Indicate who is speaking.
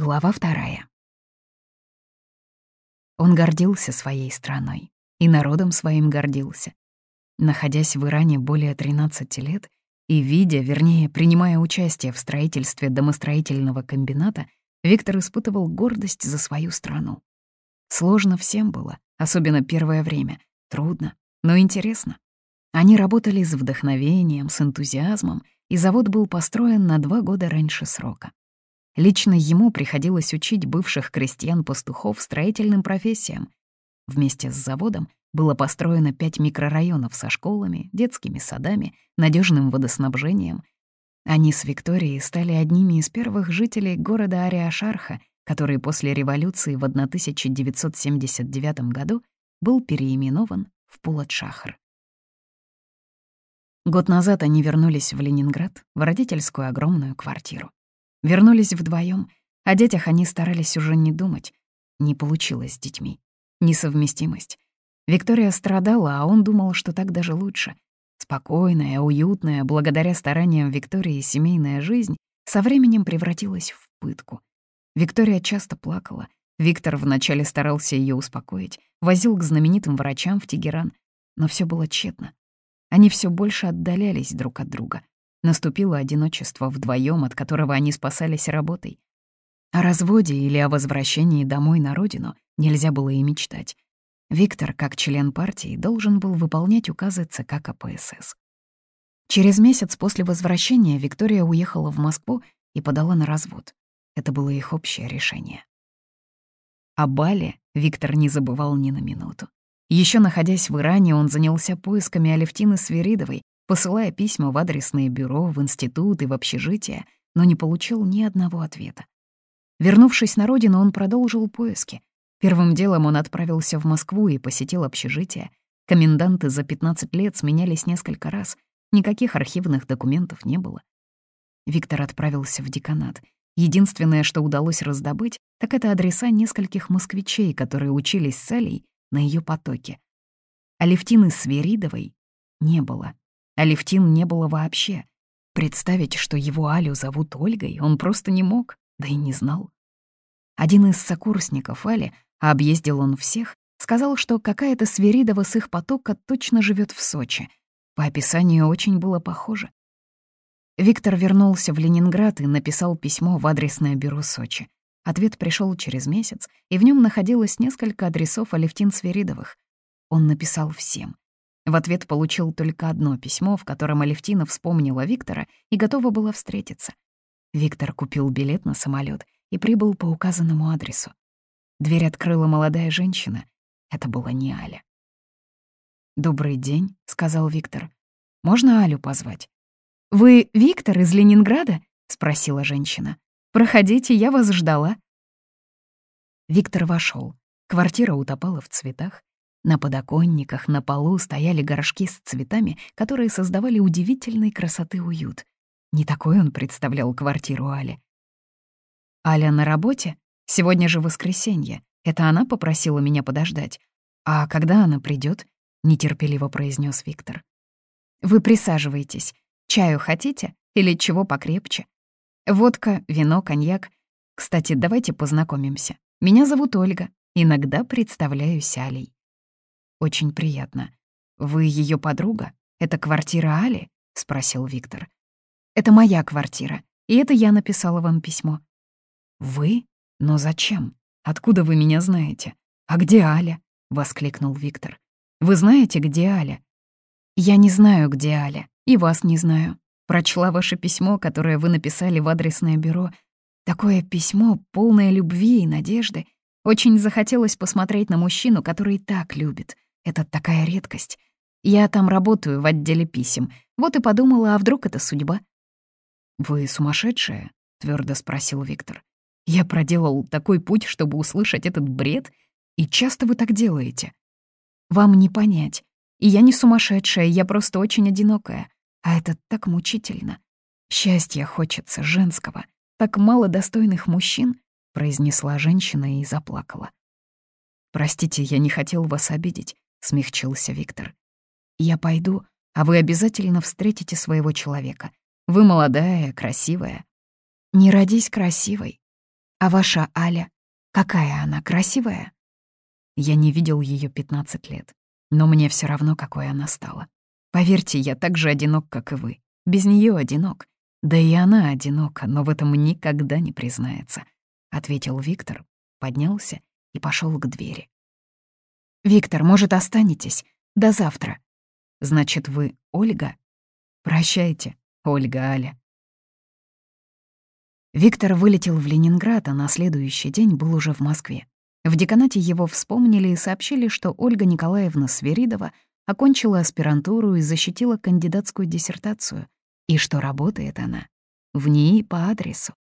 Speaker 1: Глава вторая. Он гордился своей страной, и народом своим гордился. Находясь в Иране более 13 лет и видя, вернее, принимая участие в строительстве домостроительного комбината, Виктор испытывал гордость за свою страну. Сложно всем было, особенно первое время. Трудно, но интересно. Они работали с вдохновением, с энтузиазмом, и завод был построен на два года раньше срока. Лично ему приходилось учить бывших крестьян-пастухов строительным профессиям. Вместе с заводом было построено пять микрорайонов со школами, детскими садами, надежным водоснабжением. Они с Викторией стали одними из первых жителей города Ариашарха, который после революции в 1979 году был переименован в Пулатшахр. Год назад они вернулись в Ленинград, в родительскую огромную квартиру. Вернулись вдвоем. О детях они старались уже не думать. Не получилось с детьми. Несовместимость. Виктория страдала, а он думал, что так даже лучше. Спокойная, уютная, благодаря стараниям Виктории семейная жизнь со временем превратилась в пытку. Виктория часто плакала. Виктор вначале старался ее успокоить, возил к знаменитым врачам в Тегеран, но все было тщетно. Они все больше отдалялись друг от друга. Наступило одиночество вдвоем, от которого они спасались работой. О разводе или о возвращении домой на родину нельзя было и мечтать. Виктор, как член партии, должен был выполнять указы ЦК КПСС. Через месяц после возвращения Виктория уехала в Москву и подала на развод. Это было их общее решение. О Бале Виктор не забывал ни на минуту. Еще находясь в Иране, он занялся поисками Алевтины Свиридовой, посылая письма в адресные бюро, в институт и в общежитие, но не получил ни одного ответа. Вернувшись на родину, он продолжил поиски. Первым делом он отправился в Москву и посетил общежитие. Коменданты за 15 лет сменялись несколько раз. Никаких архивных документов не было. Виктор отправился в деканат. Единственное, что удалось раздобыть, так это адреса нескольких москвичей, которые учились с Алей на ее потоке. Алевтины Сверидовой не было. Алевтин не было вообще. Представить, что его Алю зовут Ольгой, он просто не мог, да и не знал. Один из сокурсников Али, а объездил он всех, сказал, что какая-то Сверидова с их потока точно живет в Сочи. По описанию очень было похоже. Виктор вернулся в Ленинград и написал письмо в адресное бюро Сочи. Ответ пришел через месяц, и в нем находилось несколько адресов Алевтин Сверидовых. Он написал всем. В ответ получил только одно письмо, в котором Алевтина вспомнила Виктора и готова была встретиться. Виктор купил билет на самолет и прибыл по указанному адресу. Дверь открыла молодая женщина. Это была не Аля. «Добрый день», — сказал Виктор. «Можно Алю позвать?» «Вы Виктор из Ленинграда?» — спросила женщина. «Проходите, я вас ждала». Виктор вошел. Квартира утопала в цветах. На подоконниках, на полу стояли горшки с цветами, которые создавали удивительной красоты уют. Не такой он представлял квартиру Али. «Аля на работе? Сегодня же воскресенье. Это она попросила меня подождать. А когда она придет? нетерпеливо произнес Виктор. «Вы присаживайтесь. Чаю хотите? Или чего покрепче? Водка, вино, коньяк. Кстати, давайте познакомимся. Меня зовут Ольга. Иногда представляюсь Алей». «Очень приятно. Вы ее подруга? Это квартира Али?» — спросил Виктор. «Это моя квартира, и это я написала вам письмо». «Вы? Но зачем? Откуда вы меня знаете? А где Аля?» — воскликнул Виктор. «Вы знаете, где Аля?» «Я не знаю, где Аля, и вас не знаю. Прочла ваше письмо, которое вы написали в адресное бюро. Такое письмо, полное любви и надежды. Очень захотелось посмотреть на мужчину, который так любит. Это такая редкость. Я там работаю в отделе писем. Вот и подумала, а вдруг это судьба? «Вы сумасшедшая?» — твердо спросил Виктор. «Я проделал такой путь, чтобы услышать этот бред, и часто вы так делаете. Вам не понять. И я не сумасшедшая, я просто очень одинокая. А это так мучительно. Счастья хочется женского. Так мало достойных мужчин», — произнесла женщина и заплакала. «Простите, я не хотел вас обидеть. — смягчился Виктор. «Я пойду, а вы обязательно встретите своего человека. Вы молодая, красивая». «Не родись красивой. А ваша Аля? Какая она, красивая? Я не видел ее 15 лет, но мне все равно, какой она стала. Поверьте, я так же одинок, как и вы. Без нее одинок. Да и она одинока, но в этом никогда не признается, ответил Виктор, поднялся и пошел к двери. Виктор, может, останетесь? До завтра. Значит, вы Ольга? Прощайте, Ольга Аля. Виктор вылетел в Ленинград, а на следующий день был уже в Москве. В деканате его вспомнили и сообщили, что Ольга Николаевна Сверидова окончила аспирантуру и защитила кандидатскую диссертацию, и что работает она в ней по адресу.